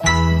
Bye.